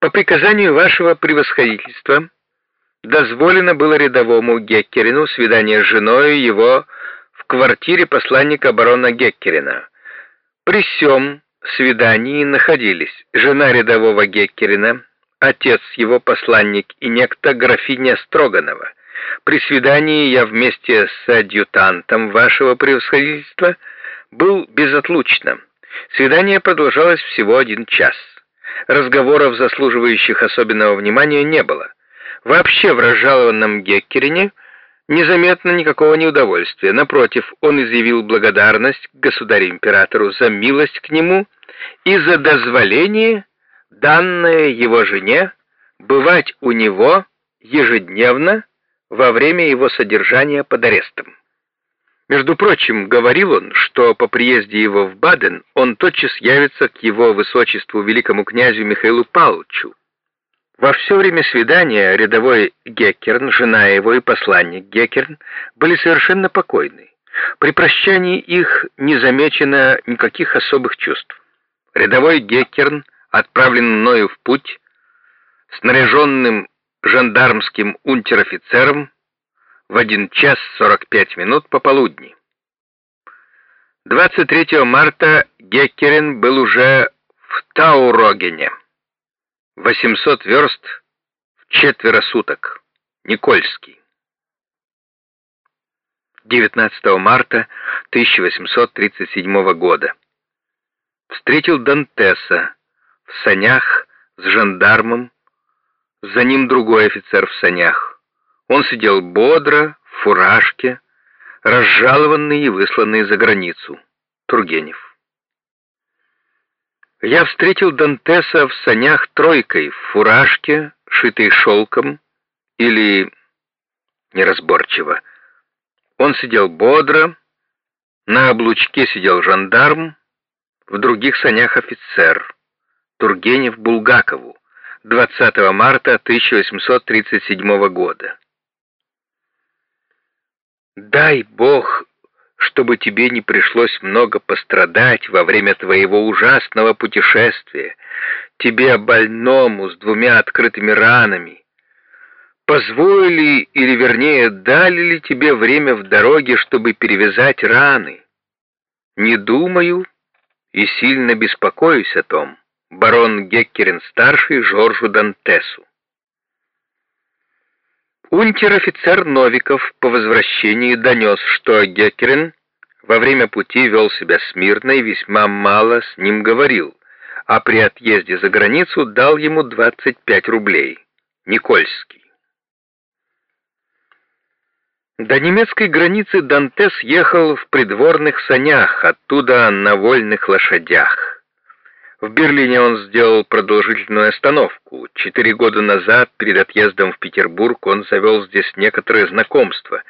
По приказанию вашего превосходительства дозволено было рядовому Геккерину свидание с женой его в квартире посланника барона Геккерина. При сём свидании находились жена рядового Геккерина, отец его посланник и некто графиня Строганова. При свидании я вместе с адъютантом вашего превосходительства был безотлучно. Свидание продолжалось всего один час. Разговоров, заслуживающих особенного внимания, не было. Вообще в разжалованном Геккерине незаметно никакого неудовольствия. Напротив, он изъявил благодарность государю-императору за милость к нему и за дозволение, данное его жене, бывать у него ежедневно во время его содержания под арестом. Между прочим, говорил он, что по приезде его в Баден он тотчас явится к его высочеству великому князю Михаилу Павловичу. Во все время свидания рядовой Геккерн, жена его и посланник Геккерн были совершенно покойны. При прощании их не замечено никаких особых чувств. Рядовой Геккерн отправлен мною в путь, снаряженным жандармским унтер-офицером в 1 час 45 минут пополудни. 23 марта Геккерин был уже в Таурогене. 800 верст в четверо суток. Никольский. 19 марта 1837 года. Встретил Дантеса в санях с жандармом за ним другой офицер в санях. Он сидел бодро, в фуражке, разжалованный и высланный за границу. Тургенев. Я встретил Дантеса в санях тройкой, в фуражке, шитой шелком, или неразборчиво. Он сидел бодро, на облучке сидел жандарм, в других санях офицер, Тургенев Булгакову. 20 марта 1837 года. Дай Бог, чтобы тебе не пришлось много пострадать во время твоего ужасного путешествия, тебе больному с двумя открытыми ранами. Позволили, или вернее, дали ли тебе время в дороге, чтобы перевязать раны? Не думаю и сильно беспокоюсь о том барон Геккерин-старший Жоржу Дантесу. Унтер-офицер Новиков по возвращении донес, что Геккерин во время пути вел себя смирно и весьма мало с ним говорил, а при отъезде за границу дал ему 25 рублей. Никольский. До немецкой границы Дантес ехал в придворных санях, оттуда на вольных лошадях. В Берлине он сделал продолжительную остановку. Четыре года назад, перед отъездом в Петербург, он завел здесь некоторые знакомства.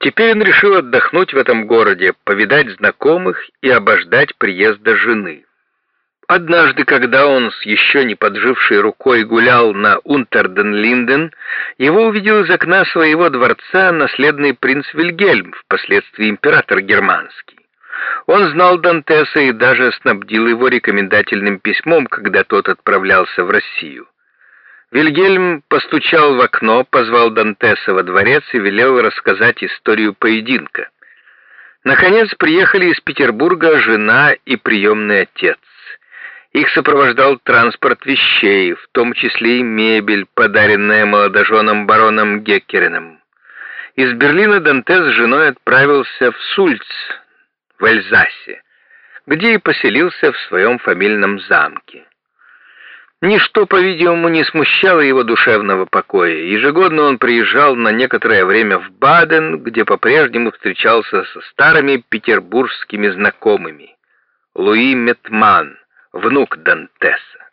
Теперь он решил отдохнуть в этом городе, повидать знакомых и обождать приезда жены. Однажды, когда он с еще не поджившей рукой гулял на Унтерден-Линден, его увидел из окна своего дворца наследный принц Вильгельм, впоследствии император германский. Он знал Дантеса и даже снабдил его рекомендательным письмом, когда тот отправлялся в Россию. Вильгельм постучал в окно, позвал Дантеса во дворец и велел рассказать историю поединка. Наконец приехали из Петербурга жена и приемный отец. Их сопровождал транспорт вещей, в том числе и мебель, подаренная молодоженам бароном Геккериным. Из Берлина Дантес с женой отправился в Сульц, в Эльзасе, где и поселился в своем фамильном замке. Ничто, по-видимому, не смущало его душевного покоя. Ежегодно он приезжал на некоторое время в Баден, где по-прежнему встречался со старыми петербургскими знакомыми. Луи Метман, внук Дантеса.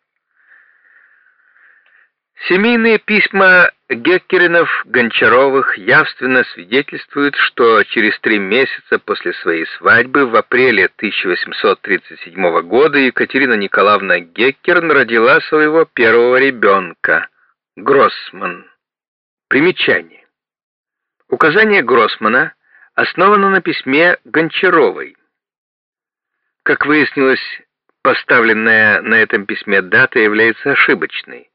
Семейные письма Геккеринов-Гончаровых явственно свидетельствуют, что через три месяца после своей свадьбы в апреле 1837 года Екатерина Николаевна Геккерн родила своего первого ребенка, Гроссман. Примечание. Указание Гроссмана основано на письме Гончаровой. Как выяснилось, поставленная на этом письме дата является ошибочной.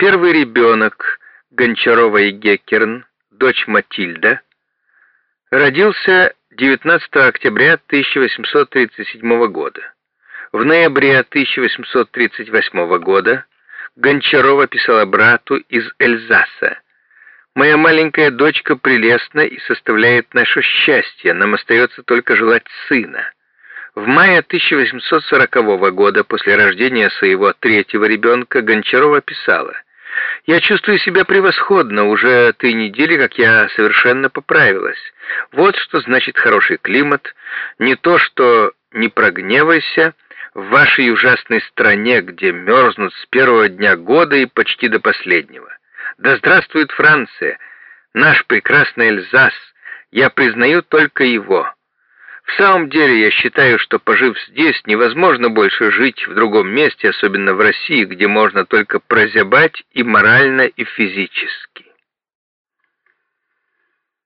Первый ребенок Гончарова и Геккерн, дочь Матильда, родился 19 октября 1837 года. В ноябре 1838 года Гончарова писала брату из Эльзаса. «Моя маленькая дочка прелестна и составляет наше счастье, нам остается только желать сына». В мае 1840 года, после рождения своего третьего ребенка, Гончарова писала «Я чувствую себя превосходно, уже три недели, как я совершенно поправилась. Вот что значит хороший климат, не то что «не прогневайся», в вашей ужасной стране, где мерзнут с первого дня года и почти до последнего. Да здравствует Франция, наш прекрасный Эльзас, я признаю только его». В самом деле я считаю, что пожив здесь, невозможно больше жить в другом месте, особенно в России, где можно только прозябать и морально, и физически.